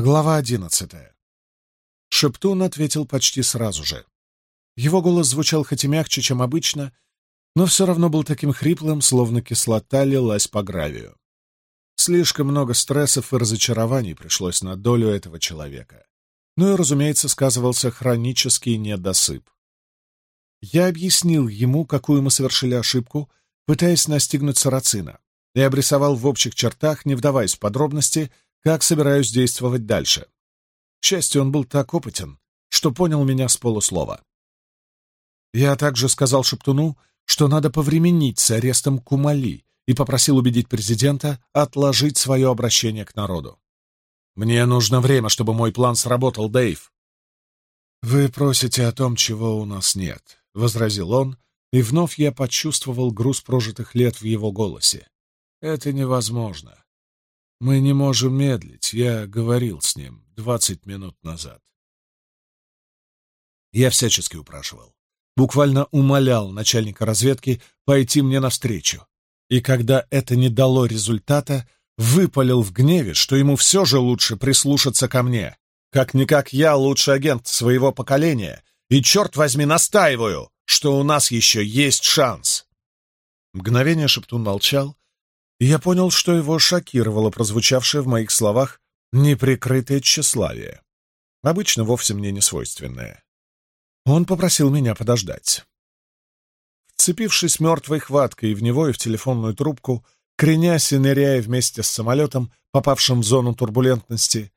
Глава одиннадцатая. Шептун ответил почти сразу же. Его голос звучал хоть и мягче, чем обычно, но все равно был таким хриплым, словно кислота лилась по гравию. Слишком много стрессов и разочарований пришлось на долю этого человека. Ну и, разумеется, сказывался хронический недосып. Я объяснил ему, какую мы совершили ошибку, пытаясь настигнуть сарацина, и обрисовал в общих чертах, не вдаваясь в подробности, — как собираюсь действовать дальше? К счастью, он был так опытен, что понял меня с полуслова. Я также сказал Шептуну, что надо повременить с арестом Кумали и попросил убедить президента отложить свое обращение к народу. «Мне нужно время, чтобы мой план сработал, Дэйв». «Вы просите о том, чего у нас нет», — возразил он, и вновь я почувствовал груз прожитых лет в его голосе. «Это невозможно. Мы не можем медлить. Я говорил с ним двадцать минут назад. Я всячески упрашивал. Буквально умолял начальника разведки пойти мне навстречу. И когда это не дало результата, выпалил в гневе, что ему все же лучше прислушаться ко мне. Как-никак я лучший агент своего поколения, и, черт возьми, настаиваю, что у нас еще есть шанс. Мгновение Шептун молчал, я понял, что его шокировало прозвучавшее в моих словах неприкрытое тщеславие, обычно вовсе мне не свойственное. Он попросил меня подождать. Вцепившись мертвой хваткой в него и в телефонную трубку, кренясь и ныряя вместе с самолетом, попавшим в зону турбулентности,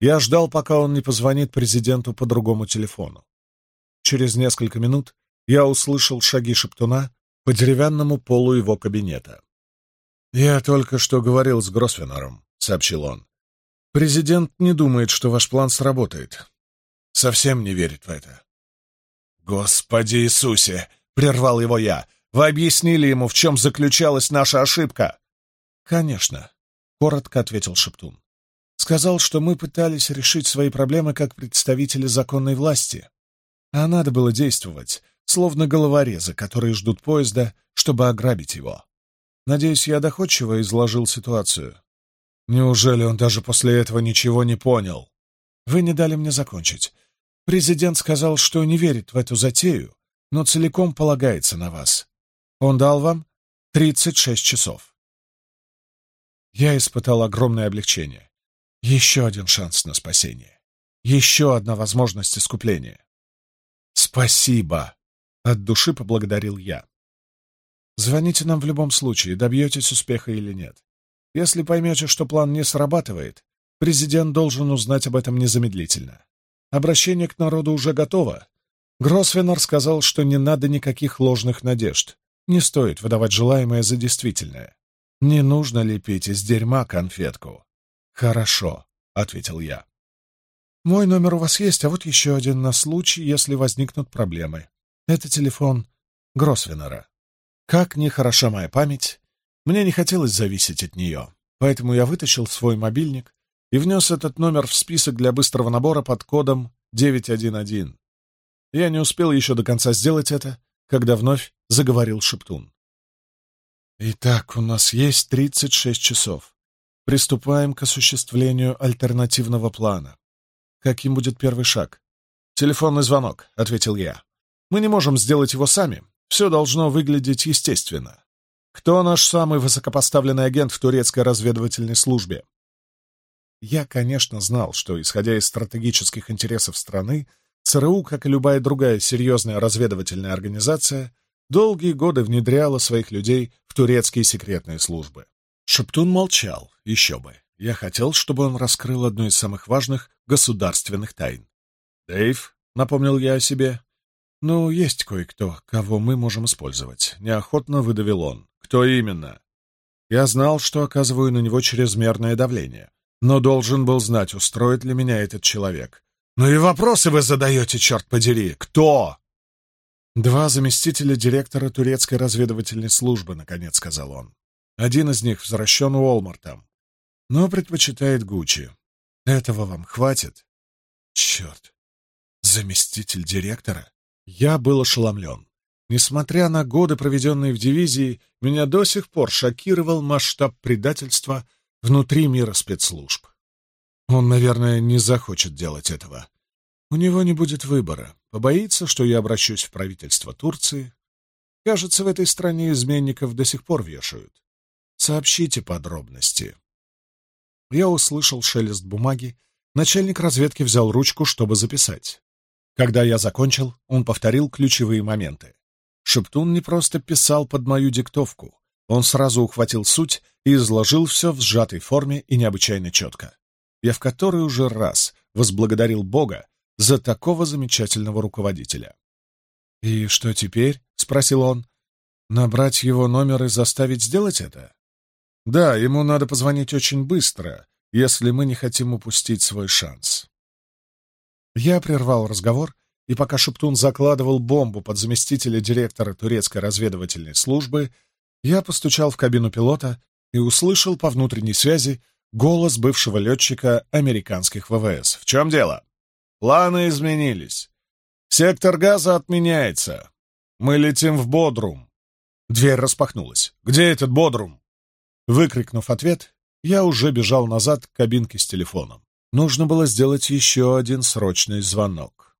я ждал, пока он не позвонит президенту по другому телефону. Через несколько минут я услышал шаги шептуна по деревянному полу его кабинета. «Я только что говорил с Гросвенором», — сообщил он. «Президент не думает, что ваш план сработает. Совсем не верит в это». «Господи Иисусе!» — прервал его я. «Вы объяснили ему, в чем заключалась наша ошибка?» «Конечно», — коротко ответил Шептун. «Сказал, что мы пытались решить свои проблемы как представители законной власти. А надо было действовать, словно головорезы, которые ждут поезда, чтобы ограбить его». Надеюсь, я доходчиво изложил ситуацию. Неужели он даже после этого ничего не понял? Вы не дали мне закончить. Президент сказал, что не верит в эту затею, но целиком полагается на вас. Он дал вам 36 часов. Я испытал огромное облегчение. Еще один шанс на спасение. Еще одна возможность искупления. «Спасибо!» — от души поблагодарил я. Звоните нам в любом случае, добьетесь успеха или нет. Если поймете, что план не срабатывает, президент должен узнать об этом незамедлительно. Обращение к народу уже готово. Гросвеннер сказал, что не надо никаких ложных надежд. Не стоит выдавать желаемое за действительное. Не нужно лепить из дерьма конфетку. Хорошо, — ответил я. Мой номер у вас есть, а вот еще один на случай, если возникнут проблемы. Это телефон Гросвеннера. Как нехороша моя память. Мне не хотелось зависеть от нее, поэтому я вытащил свой мобильник и внес этот номер в список для быстрого набора под кодом 911. Я не успел еще до конца сделать это, когда вновь заговорил Шептун. «Итак, у нас есть 36 часов. Приступаем к осуществлению альтернативного плана. Каким будет первый шаг?» «Телефонный звонок», — ответил я. «Мы не можем сделать его сами, все должно выглядеть естественно. Кто наш самый высокопоставленный агент в турецкой разведывательной службе? Я, конечно, знал, что, исходя из стратегических интересов страны, ЦРУ, как и любая другая серьезная разведывательная организация, долгие годы внедряла своих людей в турецкие секретные службы. Шептун молчал, еще бы. Я хотел, чтобы он раскрыл одну из самых важных государственных тайн. «Дэйв», — напомнил я о себе, ну есть кое-кто, кого мы можем использовать. Неохотно выдавил он. Кто именно? Я знал, что оказываю на него чрезмерное давление, но должен был знать, устроит ли меня этот человек. Ну и вопросы вы задаете, черт подери. Кто? Два заместителя директора турецкой разведывательной службы, наконец сказал он. Один из них возвращен Уолмартом, но предпочитает Гуччи. Этого вам хватит? Черт. Заместитель директора? Я был ошеломлен. Несмотря на годы, проведенные в дивизии, меня до сих пор шокировал масштаб предательства внутри мира спецслужб. Он, наверное, не захочет делать этого. У него не будет выбора. Побоится, что я обращусь в правительство Турции. Кажется, в этой стране изменников до сих пор вешают. Сообщите подробности. Я услышал шелест бумаги. Начальник разведки взял ручку, чтобы записать. Когда я закончил, он повторил ключевые моменты. Шептун не просто писал под мою диктовку, он сразу ухватил суть и изложил все в сжатой форме и необычайно четко. Я в который уже раз возблагодарил Бога за такого замечательного руководителя. «И что теперь?» — спросил он. «Набрать его номер и заставить сделать это?» «Да, ему надо позвонить очень быстро, если мы не хотим упустить свой шанс». Я прервал разговор и пока Шептун закладывал бомбу под заместителя директора турецкой разведывательной службы, я постучал в кабину пилота и услышал по внутренней связи голос бывшего летчика американских ВВС. «В чем дело?» «Планы изменились. Сектор газа отменяется. Мы летим в Бодрум». Дверь распахнулась. «Где этот Бодрум?» Выкрикнув ответ, я уже бежал назад к кабинке с телефоном. Нужно было сделать еще один срочный звонок.